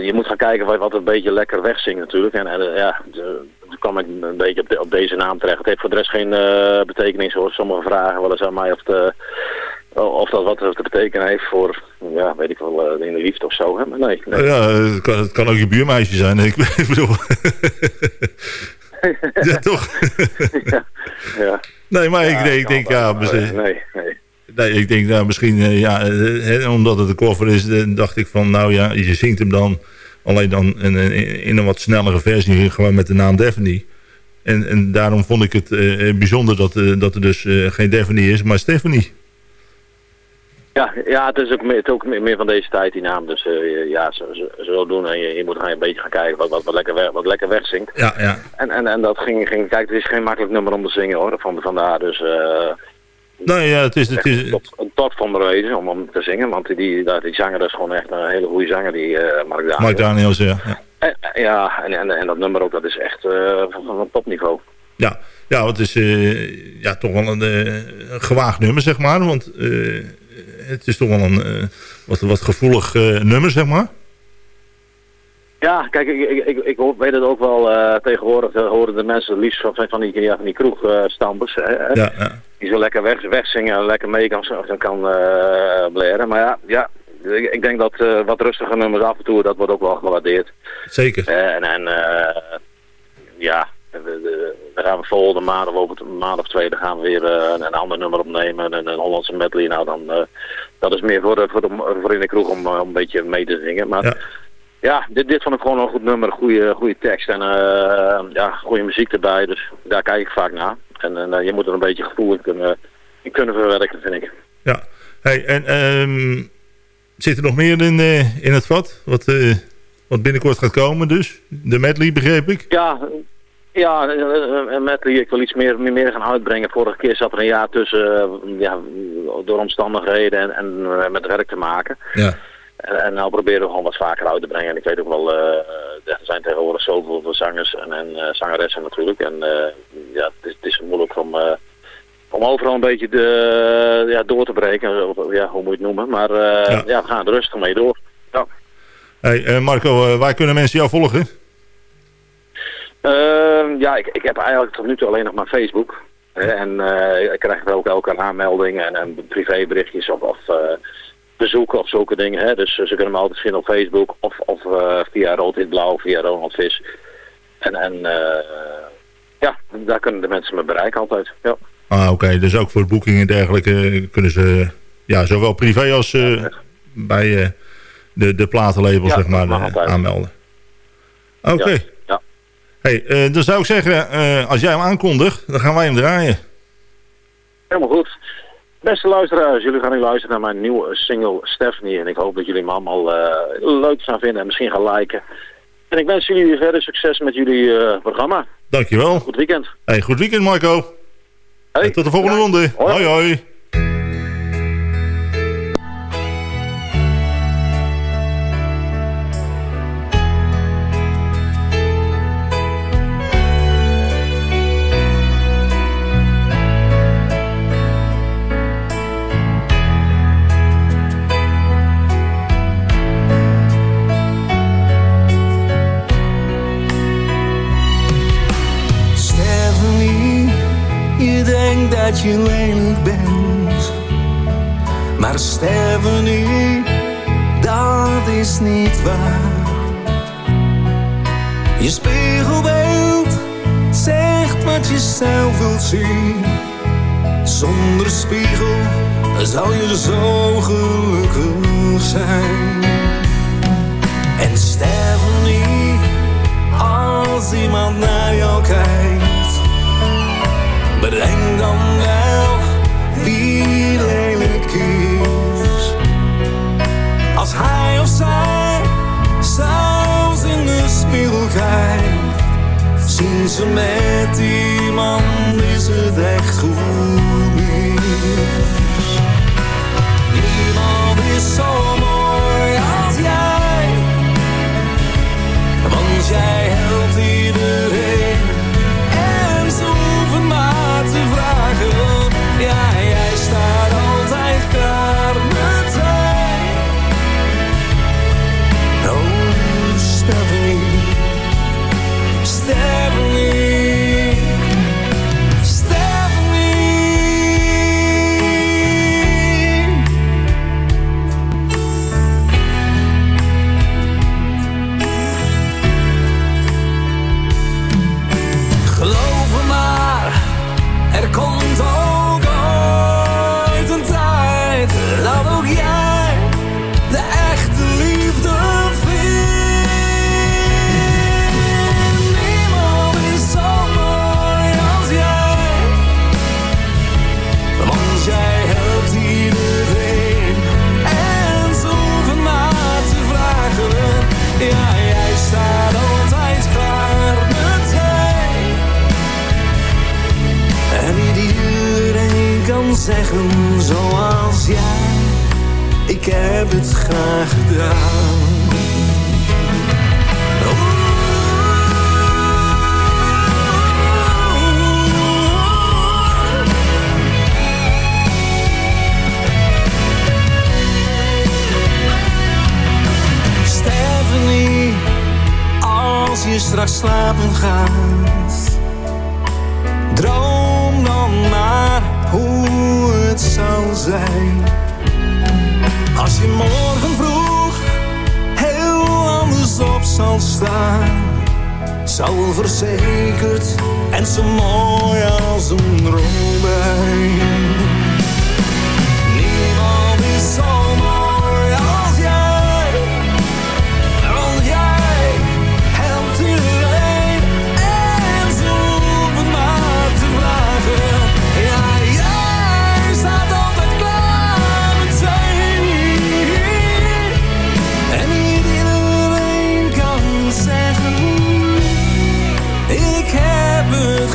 je moet gaan kijken wat, wat een beetje lekker wegzingt natuurlijk. En, en ja, de- kwam ik een beetje op, de- op deze naam terecht. Het heeft voor de rest geen eh, betekenis hoor. Sommige vragen wel eens aan mij of, de, Of dat wat te betekenen heeft voor, ja, weet ik wel, in de liefde of zo. Hè? Maar nee, nee. Ja, het kan, het kan ook je buurmeisje zijn. Ik, bedoel... ja, toch? ja, ja. Nee, maar ik, denk, ik denk, ja... Misschien- nee, nee. Nee, ik denk nou misschien, eh, ja, eh, hè, omdat het een koffer is, eh, dacht ik van, nou ja, je zingt hem dan, alleen dan in, in, in een wat snellere versie, gewoon met de naam Daphne. En, en daarom vond ik het eh, eh, bijzonder dat, eh, dat er dus geen Daphne is, maar Stephanie. Ja, ja, het is ook meer, het is ook meer, van deze tijd die naam. Dus ja, zo, zo, zo doen. En je, je moet gaan een beetje gaan kijken wat, wat, wat, lekker, weg, wat lekker wegzingt. Ja, ja. En, en, en dat ging, ging, kijk, het is geen makkelijk nummer om te zingen hoor. Van, vandaar dus Nou ja, het is, het is, een top, een top van bewezen om hem te zingen. Want die, die, die zanger is gewoon echt een hele goede zanger, die eh Mark Daniels. Mark Daniels, ja. ja. En- en- ja, en, en, en dat nummer ook, dat is echt eh, van, topniveau. Ja, ja het is eh, ja, toch wel een, een gewaagd nummer, zeg maar. Want het is toch wel een wat, wat gevoelig nummer, zeg maar. Ja, kijk, ik, ik, ik, ik hoor- weet het ook wel, eh, tegenwoordig eh, horen de mensen het liefst van, van die, ja, van die kroegstampers. hè, hè, Ja, ja. Die zo lekker weg, wegzingen en lekker mee kan, kan eh blaren. Maar ja, ja ik, ik denk dat eh, wat rustige nummers af en toe, dat wordt ook wel gewaardeerd. Zeker. Eh, en en eh, ja, we, gaan we volgende maand of over een maand of twee, dan gaan we weer eh, een, een ander nummer opnemen. Een, een Hollandse medley. Nou, dan, eh, dat is meer voor, de, voor, de, voor in de kroeg om, eh, om een beetje mee te zingen. Maar Ja. Ja, dit, dit vond ik gewoon een goed nummer, goede, goede tekst en eh, ja, goede muziek erbij. Dus daar kijk ik vaak naar. En, eh, je moet er een beetje gevoel in kunnen, in kunnen verwerken, vind ik. Ja. Hey, en ehm, zit er nog meer in, eh, in het vat? Wat, wat binnenkort gaat komen dus? De medley, begreep ik? Ja, ja eh, medley, ik wil iets meer, meer, gaan uitbrengen. Vorige keer zat er een jaar tussen, ja, door omstandigheden en, en met werk te maken. Ja. En, en nou proberen we gewoon wat vaker uit te brengen. En ik weet ook wel, eh, er zijn tegenwoordig zoveel zangers en, en eh, zangeressen natuurlijk. En eh, ja, het is, het is moeilijk om, om overal een beetje de, ja, door te breken. Ja, hoe moet je het noemen. Maar Ja. ja. we gaan er rustig mee door. Ja. Hey, Marco, waar kunnen mensen jou volgen? Ehm, ja, ik, ik heb eigenlijk tot nu toe alleen nog maar Facebook. En ik krijg ook elke aanmelding en, en privéberichtjes of, of bezoeken of zulke dingen. Hè. Dus eh, ze kunnen me altijd vinden op Facebook of, of eh, via Rood in Blauw, via Ronald Vis. En, en eh, ja, daar kunnen de mensen me bereiken altijd. Ja. Ah, oké. Dus ook voor boekingen en dergelijke kunnen ze ja, zowel privé als bij de, de platenlabel Ja, zeg maar, aanmelden. Oké. Ja, ja. Hey, dan zou ik zeggen, als jij hem aankondigt, dan gaan wij hem draaien. Helemaal goed. Beste luisteraars, jullie gaan nu luisteren naar mijn nieuwe single Stephanie. En ik hoop dat jullie hem allemaal eh, leuk gaan vinden en misschien gaan liken. En ik wens jullie verder succes met jullie eh, programma. Dankjewel. Goed weekend. Hey, goed weekend Marco. Hey. En tot de volgende ronde. Hoi hoi. Je lelijk bent. Maar Stephanie, dat is niet waar. Je spiegelbeeld zegt wat je zelf wilt zien. Zonder spiegel zou je zo gelukkig zijn. En Stephanie, als iemand naar jou kijkt, bedenk dan wel wie lelijk is. Als hij of zij zelfs in de spiegel kijkt, zien ze met iemand is het echt goed mis. Niemand is zo mooi als jij. Want jij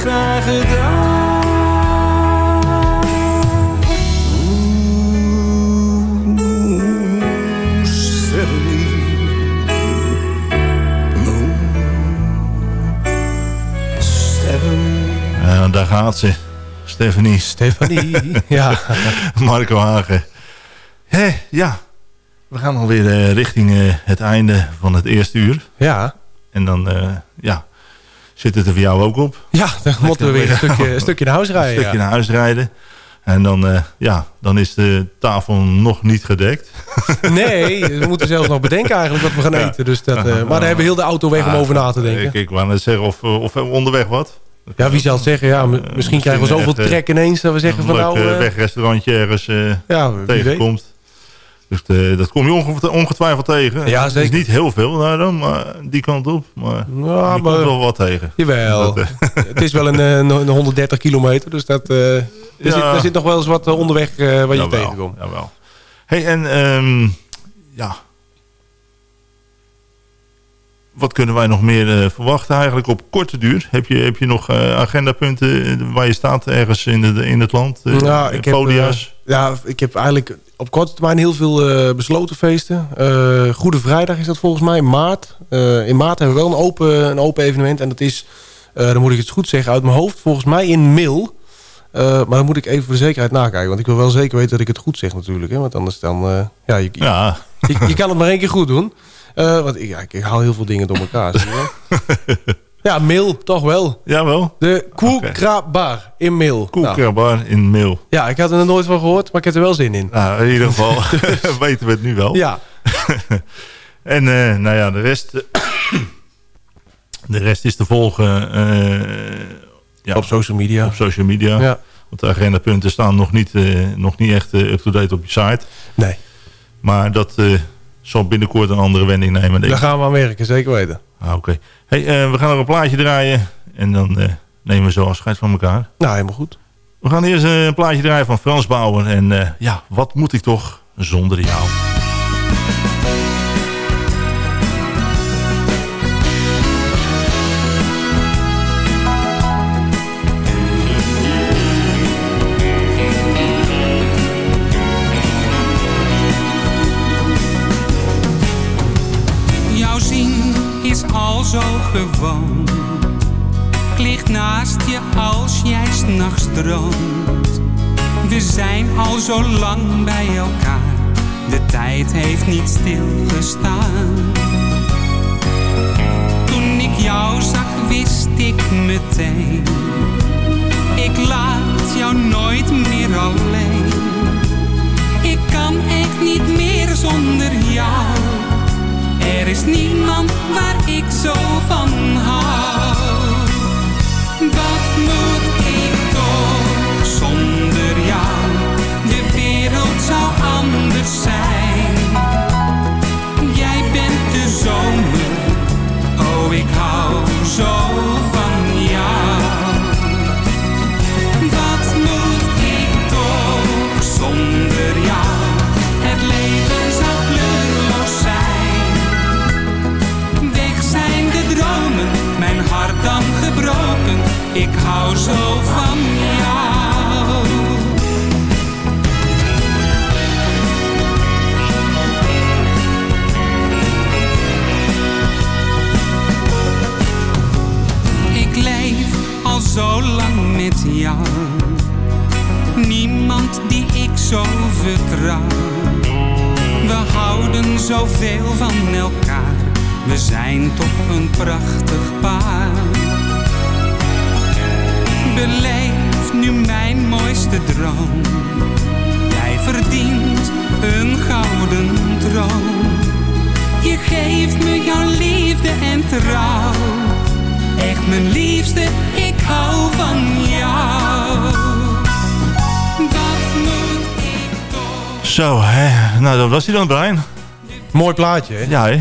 graag gedaan. Stephanie. Daar gaat ze. Stephanie. Stephanie, ja. Marco Hagen. Hé, ja. We gaan alweer eh, richting eh, het einde van het eerste uur. Ja. En dan, eh, ja, zit het er voor jou ook op. Ja, dan moeten we weer een stukje, een stukje naar huis rijden. Een stukje ja. naar huis rijden. En dan, eh, ja, dan is de tafel nog niet gedekt. Nee, we moeten zelfs nog bedenken eigenlijk wat we gaan Ja. eten. Dus dat, eh, maar daar hebben we heel de auto weg om Ah, over na te denken. Ik, ik wou net zeggen, of, of onderweg wat. Ja, wie zal het zeggen? Ja, misschien krijgen we zoveel eh, trek ineens dat we zeggen van een nou... leuk eh, eh, wegrestaurantje ergens eh, Ja, tegenkomt. Dus eh, dat kom je onge- ongetwijfeld tegen. Ja, Het zeker. is niet heel veel daar dan, maar die kant op. Maar Ja, je maar- komt wel wat tegen. Jawel. Dat, eh, het is wel een, eh, een 130 kilometer, dus dat, eh, er, Ja. zit, er zit nog wel eens wat onderweg eh, waar je tegenkomt. Jawel. Hey, en ehm, ja. Wat kunnen wij nog meer verwachten eigenlijk op korte duur? Heb je, heb je nog agendapunten waar je staat ergens in, het in het land? Nou, ik heb, podia's? ja, ik heb eigenlijk op korte termijn heel veel eh, besloten feesten. Eh, Goede Vrijdag is dat volgens mij, maart. Eh, in maart hebben we wel een open, een open evenement. En dat is, dan moet ik het goed zeggen, uit mijn hoofd. Volgens mij in Mil. Maar dan moet ik even voor de zekerheid nakijken. Want ik wil wel zeker weten dat ik het goed zeg natuurlijk. Hè? Want anders dan... ja, je, ja. Je, je kan het maar één keer goed doen. Want ik, ja, ik, ik haal heel veel dingen door elkaar. ja, Mil, toch wel. Jawel. De Koekra Bar in. Nou, Koekrabar in Mail. ja, ik had er nooit van gehoord, maar ik heb er wel zin in. Nou, in ieder geval weten we het nu wel. Ja. en eh, nou ja, de rest, de rest is te volgen eh, ja, Op social media. op social media. Ja. Want de agendapunten staan nog niet, eh, nog niet echt up-to-date op je site. Nee. Maar dat zal binnenkort een andere wending nemen. denk Daar gaan we aan werken, zeker weten. Ah, Oké. Hey, eh, we gaan nog een plaatje draaien. En dan eh, nemen we zo afscheid van elkaar. Nou, helemaal goed. We gaan eerst eh, een plaatje draaien van Frans Bauer. En ja, wat moet ik toch zonder jou? Gewoon. Naast je als jij s'nachts droomt. We zijn al zo lang bij elkaar. De tijd heeft niet stilgestaan. Toen ik jou zag, wist ik meteen. Ik laat jou nooit meer alleen. Ik kan echt niet meer zonder jou. Er is niemand waar ik zo van hou. Wat moet ik toch zonder jou? De wereld zou anders zijn. gebroken. Ik hou zo van jou. Ik leef al zo lang met jou. Niemand die ik zo vertrouw. We houden zoveel van elkaar. We zijn toch een prachtig paar. Mooiste droom, jij verdient een gouden troon. Je geeft me jouw liefde en trouw, echt mijn liefste, ik hou van jou. Wat moet ik Zo, hè. nou dat was hij dan, Brian. Mooi plaatje, hè? Ja, hè.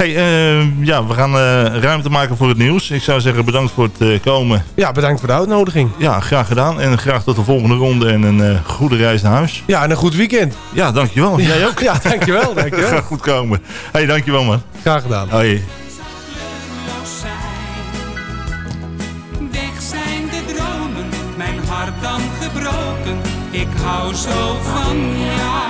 Hey, eh, ja, we gaan eh, ruimte maken voor het nieuws. Ik zou zeggen bedankt voor het eh, komen. Ja, bedankt voor de uitnodiging. Ja, graag gedaan. En graag tot de volgende ronde en een eh, goede reis naar huis. Ja, en een goed weekend. Ja, dankjewel. Jij ook? Ja, dankjewel. dankjewel. Ga goed komen. Hey, dankjewel man. Graag gedaan. Hoi. Weg zijn de dromen, mijn hart dan gebroken. Ik hou zo van jou.